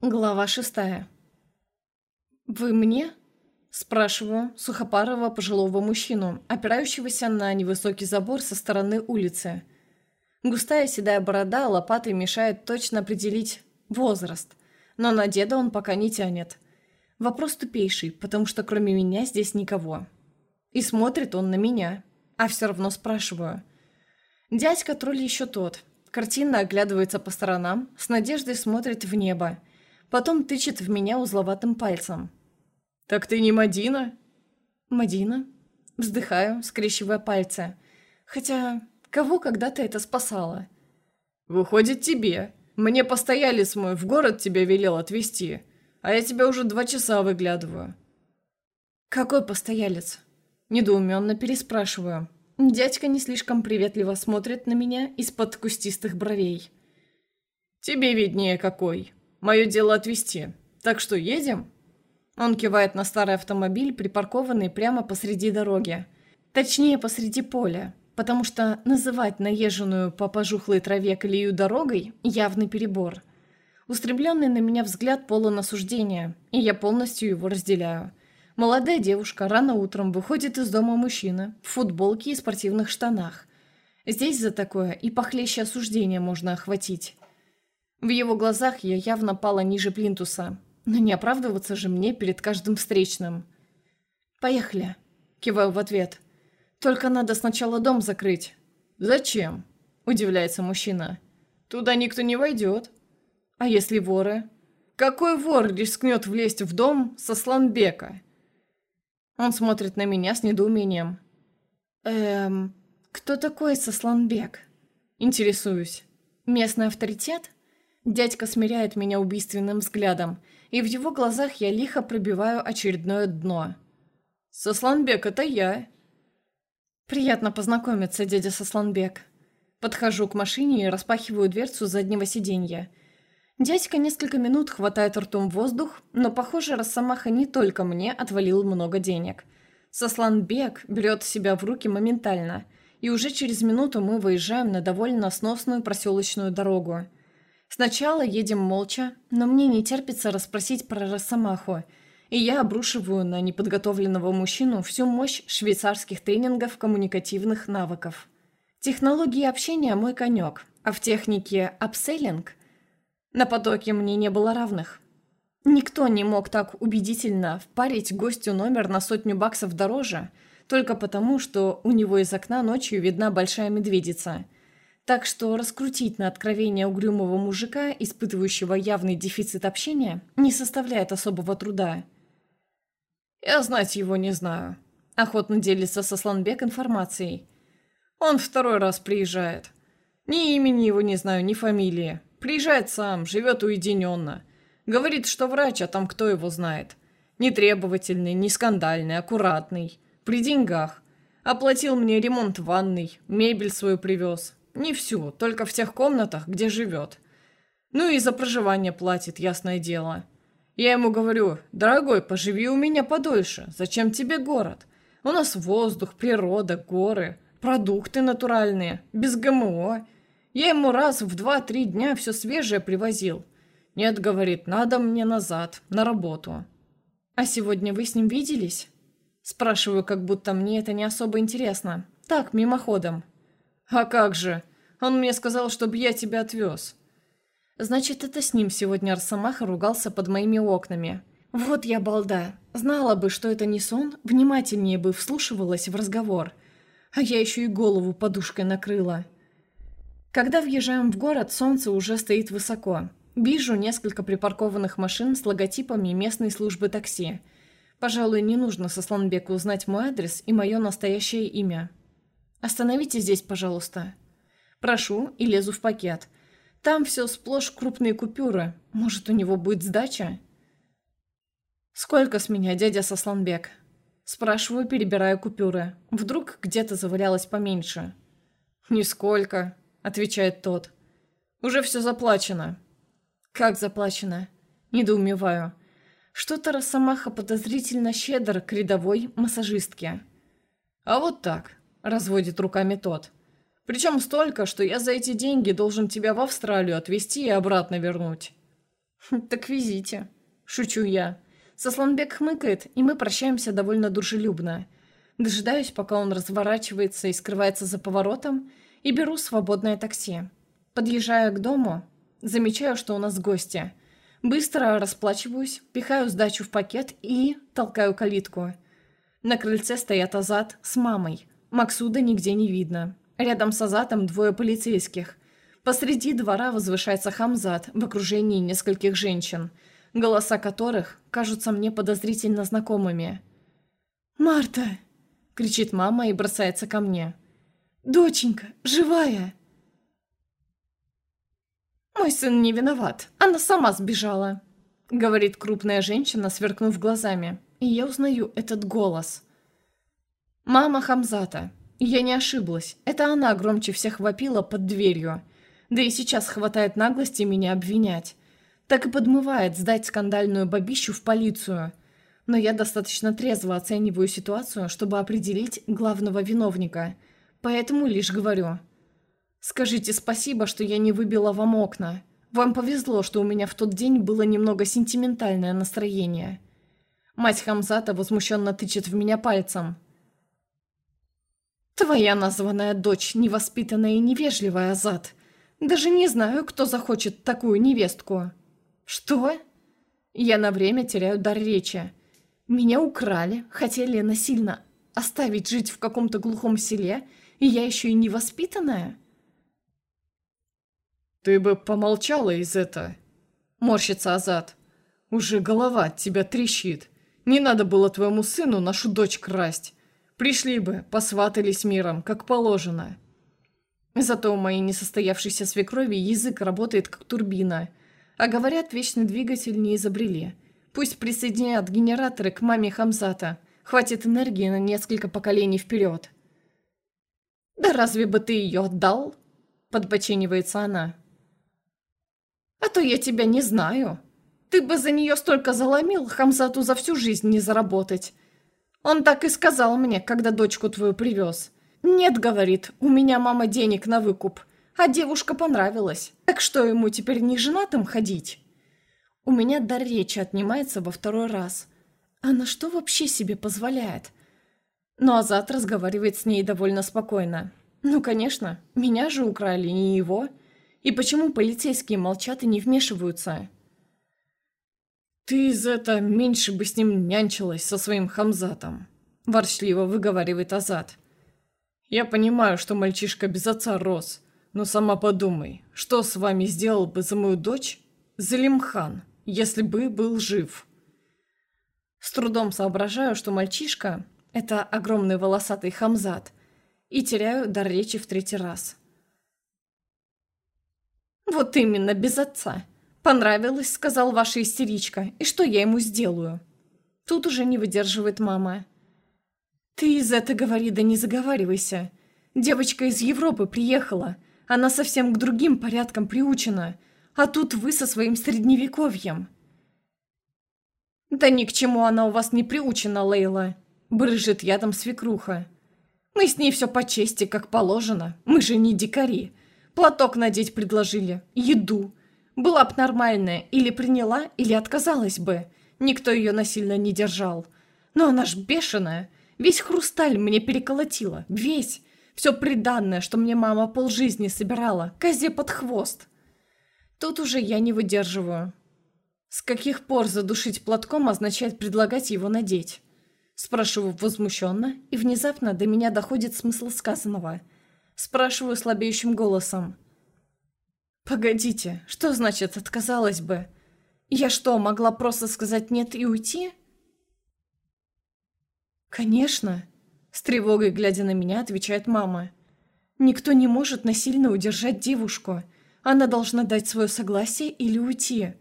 Глава шестая. «Вы мне?» – спрашиваю сухопарого пожилого мужчину, опирающегося на невысокий забор со стороны улицы. Густая седая борода лопатой мешает точно определить возраст, но на деда он пока не тянет. Вопрос тупейший, потому что кроме меня здесь никого. И смотрит он на меня, а все равно спрашиваю. Дядька тролль еще тот. Картинно оглядывается по сторонам, с надеждой смотрит в небо – Потом тычет в меня узловатым пальцем. «Так ты не Мадина?» «Мадина?» Вздыхаю, скрещивая пальцы. Хотя, кого когда-то это спасало? «Выходит, тебе. Мне постоялец мой в город тебя велел отвезти, а я тебя уже два часа выглядываю». «Какой постоялец?» Недоуменно переспрашиваю. Дядька не слишком приветливо смотрит на меня из-под кустистых бровей. «Тебе виднее какой», Мое дело отвезти. Так что, едем?» Он кивает на старый автомобиль, припаркованный прямо посреди дороги. Точнее, посреди поля, потому что называть наезженную по пожухлой траве колею дорогой – явный перебор. Устремленный на меня взгляд полон осуждения, и я полностью его разделяю. Молодая девушка рано утром выходит из дома мужчина в футболке и спортивных штанах. Здесь за такое и похлеще осуждения можно охватить. В его глазах я явно пала ниже плинтуса. Но не оправдываться же мне перед каждым встречным. «Поехали», — киваю в ответ. «Только надо сначала дом закрыть». «Зачем?» — удивляется мужчина. «Туда никто не войдет». «А если воры?» «Какой вор рискнет влезть в дом со Сланбека?» Он смотрит на меня с недоумением. «Эм, кто такой Сосланбек?» Интересуюсь. «Местный авторитет?» Дядька смиряет меня убийственным взглядом, и в его глазах я лихо пробиваю очередное дно. «Сосланбек, это я!» «Приятно познакомиться, дядя Сосланбек». Подхожу к машине и распахиваю дверцу заднего сиденья. Дядька несколько минут хватает ртом воздух, но, похоже, Росомаха не только мне отвалил много денег. Сосланбек берет себя в руки моментально, и уже через минуту мы выезжаем на довольно сносную проселочную дорогу – Сначала едем молча, но мне не терпится расспросить про Росомаху, и я обрушиваю на неподготовленного мужчину всю мощь швейцарских тренингов коммуникативных навыков. Технологии общения – мой конек, а в технике апселлинг на потоке мне не было равных. Никто не мог так убедительно впарить гостю номер на сотню баксов дороже, только потому, что у него из окна ночью видна большая медведица – так что раскрутить на откровение угрюмого мужика, испытывающего явный дефицит общения, не составляет особого труда. «Я знать его не знаю», – охотно делится Сосланбек информацией. «Он второй раз приезжает. Ни имени его не знаю, ни фамилии. Приезжает сам, живет уединенно. Говорит, что врач, а там кто его знает. Нетребовательный, не скандальный, аккуратный. При деньгах. Оплатил мне ремонт ванной, мебель свою привез. Не всю, только в тех комнатах, где живет. Ну и за проживание платит, ясное дело. Я ему говорю, дорогой, поживи у меня подольше. Зачем тебе город? У нас воздух, природа, горы, продукты натуральные, без ГМО. Я ему раз в два-три дня все свежее привозил. Нет, говорит, надо мне назад, на работу. А сегодня вы с ним виделись? Спрашиваю, как будто мне это не особо интересно. Так, мимоходом. А как же? Он мне сказал, чтобы я тебя отвез». «Значит, это с ним сегодня Арсамаха ругался под моими окнами. Вот я балда. Знала бы, что это не сон, внимательнее бы вслушивалась в разговор. А я еще и голову подушкой накрыла». Когда въезжаем в город, солнце уже стоит высоко. Вижу несколько припаркованных машин с логотипами местной службы такси. Пожалуй, не нужно со Сланбеку узнать мой адрес и мое настоящее имя. «Остановите здесь, пожалуйста», Прошу и лезу в пакет. Там все сплошь крупные купюры. Может, у него будет сдача? «Сколько с меня, дядя Сосланбек?» Спрашиваю, перебирая купюры. Вдруг где-то завалялось поменьше. «Нисколько», — отвечает тот. «Уже все заплачено». «Как заплачено?» Недоумеваю. Что-то Росомаха подозрительно щедр к рядовой массажистке. «А вот так», — разводит руками тот. Причем столько, что я за эти деньги должен тебя в Австралию отвезти и обратно вернуть». «Так везите», — шучу я. Сосланбек хмыкает, и мы прощаемся довольно дружелюбно. Дожидаюсь, пока он разворачивается и скрывается за поворотом, и беру свободное такси. Подъезжая к дому, замечаю, что у нас гости. Быстро расплачиваюсь, пихаю сдачу в пакет и толкаю калитку. На крыльце стоят Азат с мамой. Максуда нигде не видно. Рядом с Азатом двое полицейских. Посреди двора возвышается Хамзат в окружении нескольких женщин, голоса которых кажутся мне подозрительно знакомыми. «Марта!» — кричит мама и бросается ко мне. «Доченька, живая!» «Мой сын не виноват, она сама сбежала», — говорит крупная женщина, сверкнув глазами. И я узнаю этот голос. «Мама Хамзата. Я не ошиблась. Это она громче всех вопила под дверью. Да и сейчас хватает наглости меня обвинять. Так и подмывает сдать скандальную бабищу в полицию. Но я достаточно трезво оцениваю ситуацию, чтобы определить главного виновника. Поэтому лишь говорю. Скажите спасибо, что я не выбила вам окна. Вам повезло, что у меня в тот день было немного сентиментальное настроение. Мать Хамзата возмущенно тычет в меня пальцем. Твоя названная дочь невоспитанная и невежливая, Азат. Даже не знаю, кто захочет такую невестку. Что? Я на время теряю дар речи. Меня украли, хотели насильно оставить жить в каком-то глухом селе, и я еще и невоспитанная? «Ты бы помолчала из это!» Морщится Азат. «Уже голова от тебя трещит. Не надо было твоему сыну нашу дочь красть. Пришли бы, посватались миром, как положено». Зато у моей несостоявшейся свекрови язык работает как турбина. А говорят, вечный двигатель не изобрели. Пусть присоединят генераторы к маме Хамзата. Хватит энергии на несколько поколений вперед. «Да разве бы ты ее отдал?» Подбоченивается она. «А то я тебя не знаю. Ты бы за нее столько заломил, Хамзату за всю жизнь не заработать. Он так и сказал мне, когда дочку твою привез. «Нет, — говорит, — у меня мама денег на выкуп, а девушка понравилась. Так что ему теперь не женатым ходить?» У меня дар речи отнимается во второй раз. Она что вообще себе позволяет? Но Азат разговаривает с ней довольно спокойно. Ну, конечно, меня же украли, не его. И почему полицейские молчат и не вмешиваются? «Ты из это меньше бы с ним нянчилась со своим Хамзатом», – ворчливо выговаривает Азат. «Я понимаю, что мальчишка без отца рос, но сама подумай, что с вами сделал бы за мою дочь Залимхан, если бы был жив?» С трудом соображаю, что мальчишка – это огромный волосатый Хамзат, и теряю дар речи в третий раз. «Вот именно, без отца», «Понравилось», — сказал ваша истеричка. «И что я ему сделаю?» Тут уже не выдерживает мама. «Ты из это говори, да не заговаривайся. Девочка из Европы приехала. Она совсем к другим порядкам приучена. А тут вы со своим средневековьем». «Да ни к чему она у вас не приучена, Лейла», — брыжет ядом свекруха. «Мы с ней все по чести, как положено. Мы же не дикари. Платок надеть предложили, еду. Была б нормальная, или приняла, или отказалась бы. Никто ее насильно не держал. Но она ж бешеная. Весь хрусталь мне переколотила. Весь. Все приданное, что мне мама полжизни собирала. Козе под хвост. Тут уже я не выдерживаю. С каких пор задушить платком означает предлагать его надеть? Спрашиваю возмущенно, и внезапно до меня доходит смысл сказанного. Спрашиваю слабеющим голосом. «Погодите, что значит отказалась бы? Я что, могла просто сказать «нет» и уйти?» «Конечно», — с тревогой глядя на меня, отвечает мама. «Никто не может насильно удержать девушку. Она должна дать свое согласие или уйти.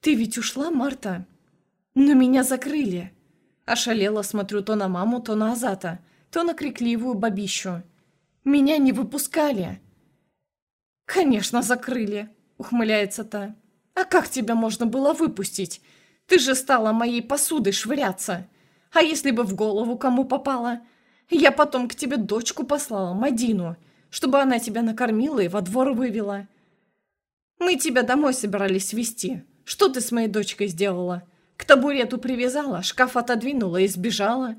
Ты ведь ушла, Марта?» «Но меня закрыли». Ошалела смотрю то на маму, то на Азата, то на крикливую бабищу. «Меня не выпускали!» «Конечно, закрыли», — ухмыляется та. «А как тебя можно было выпустить? Ты же стала моей посудой швыряться. А если бы в голову кому попало? Я потом к тебе дочку послала, Мадину, чтобы она тебя накормила и во двор вывела. Мы тебя домой собирались вести, Что ты с моей дочкой сделала? К табурету привязала, шкаф отодвинула и сбежала?»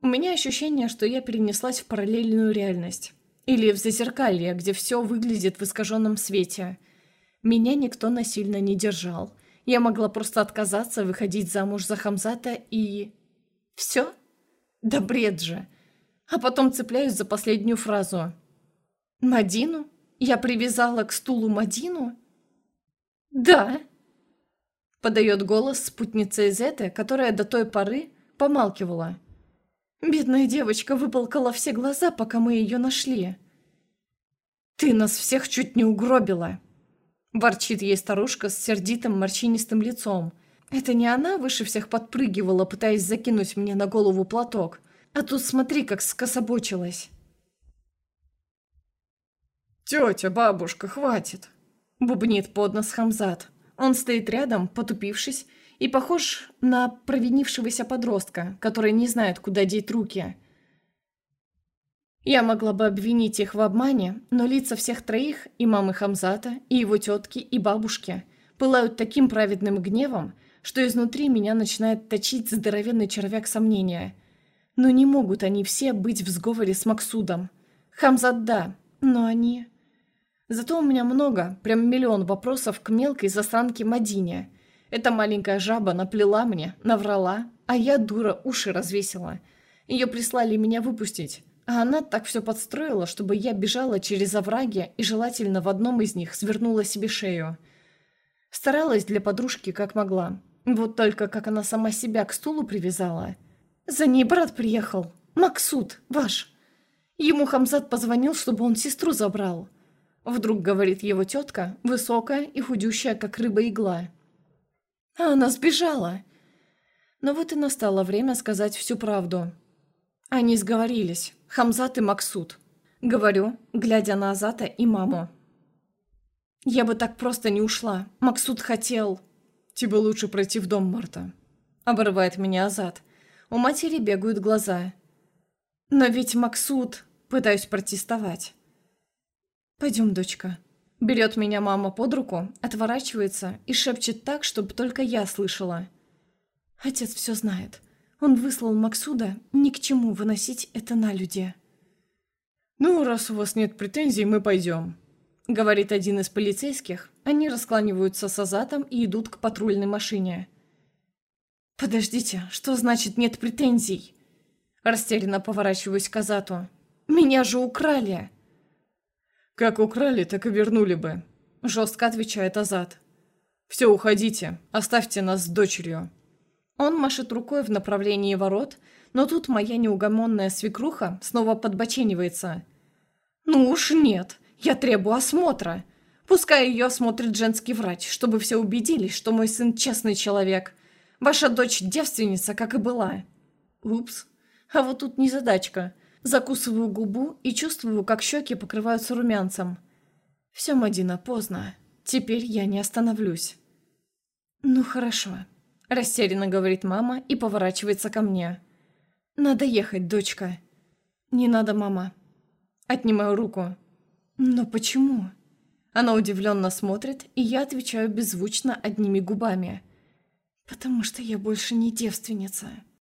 У меня ощущение, что я перенеслась в параллельную реальность. Или в зазеркалье, где все выглядит в искаженном свете. Меня никто насильно не держал. Я могла просто отказаться выходить замуж за Хамзата и... Все? Да бред же. А потом цепляюсь за последнюю фразу. «Мадину? Я привязала к стулу Мадину?» «Да», — подает голос спутница Изеты, которая до той поры помалкивала. Бедная девочка выполкала все глаза, пока мы ее нашли. «Ты нас всех чуть не угробила!» Ворчит ей старушка с сердитым морщинистым лицом. Это не она выше всех подпрыгивала, пытаясь закинуть мне на голову платок. А тут смотри, как скособочилась. «Тетя, бабушка, хватит!» Бубнит под нос Хамзат. Он стоит рядом, потупившись, и похож на провинившегося подростка, который не знает, куда деть руки. Я могла бы обвинить их в обмане, но лица всех троих, и мамы Хамзата, и его тетки, и бабушки, пылают таким праведным гневом, что изнутри меня начинает точить здоровенный червяк сомнения. Но не могут они все быть в сговоре с Максудом. Хамзат – да, но они... Зато у меня много, прям миллион вопросов к мелкой засранке Мадине – эта маленькая жаба наплела мне, наврала, а я, дура, уши развесила. Ее прислали меня выпустить, а она так все подстроила, чтобы я бежала через овраги и желательно в одном из них свернула себе шею. Старалась для подружки как могла. Вот только как она сама себя к стулу привязала. За ней брат приехал. Максут, ваш. Ему Хамзат позвонил, чтобы он сестру забрал. Вдруг говорит его тетка, высокая и худющая, как рыба-игла. А она сбежала. Но вот и настало время сказать всю правду. Они сговорились, Хамзат и Максут. Говорю, глядя на Азата и маму. Я бы так просто не ушла. Максут хотел... Тебе лучше пройти в дом, Марта. Обрывает меня Азат. У матери бегают глаза. Но ведь Максут... Пытаюсь протестовать. Пойдем, дочка. Берет меня мама под руку, отворачивается и шепчет так, чтобы только я слышала. Отец все знает. Он выслал Максуда ни к чему выносить это на люди. «Ну, раз у вас нет претензий, мы пойдем», — говорит один из полицейских. Они раскланиваются с Азатом и идут к патрульной машине. «Подождите, что значит нет претензий?» Растерянно поворачиваюсь к Азату. «Меня же украли!» «Как украли, так и вернули бы», — жестко отвечает Азат. «Все, уходите, оставьте нас с дочерью». Он машет рукой в направлении ворот, но тут моя неугомонная свекруха снова подбоченивается. «Ну уж нет, я требую осмотра. Пускай ее осмотрит женский врач, чтобы все убедились, что мой сын честный человек. Ваша дочь девственница, как и была». Упс, а вот тут незадачка. Закусываю губу и чувствую, как щеки покрываются румянцем. Все, Мадина, поздно. Теперь я не остановлюсь. Ну хорошо. Растерянно говорит мама и поворачивается ко мне. Надо ехать, дочка. Не надо, мама. Отнимаю руку. Но почему? Она удивленно смотрит, и я отвечаю беззвучно одними губами. Потому что я больше не девственница.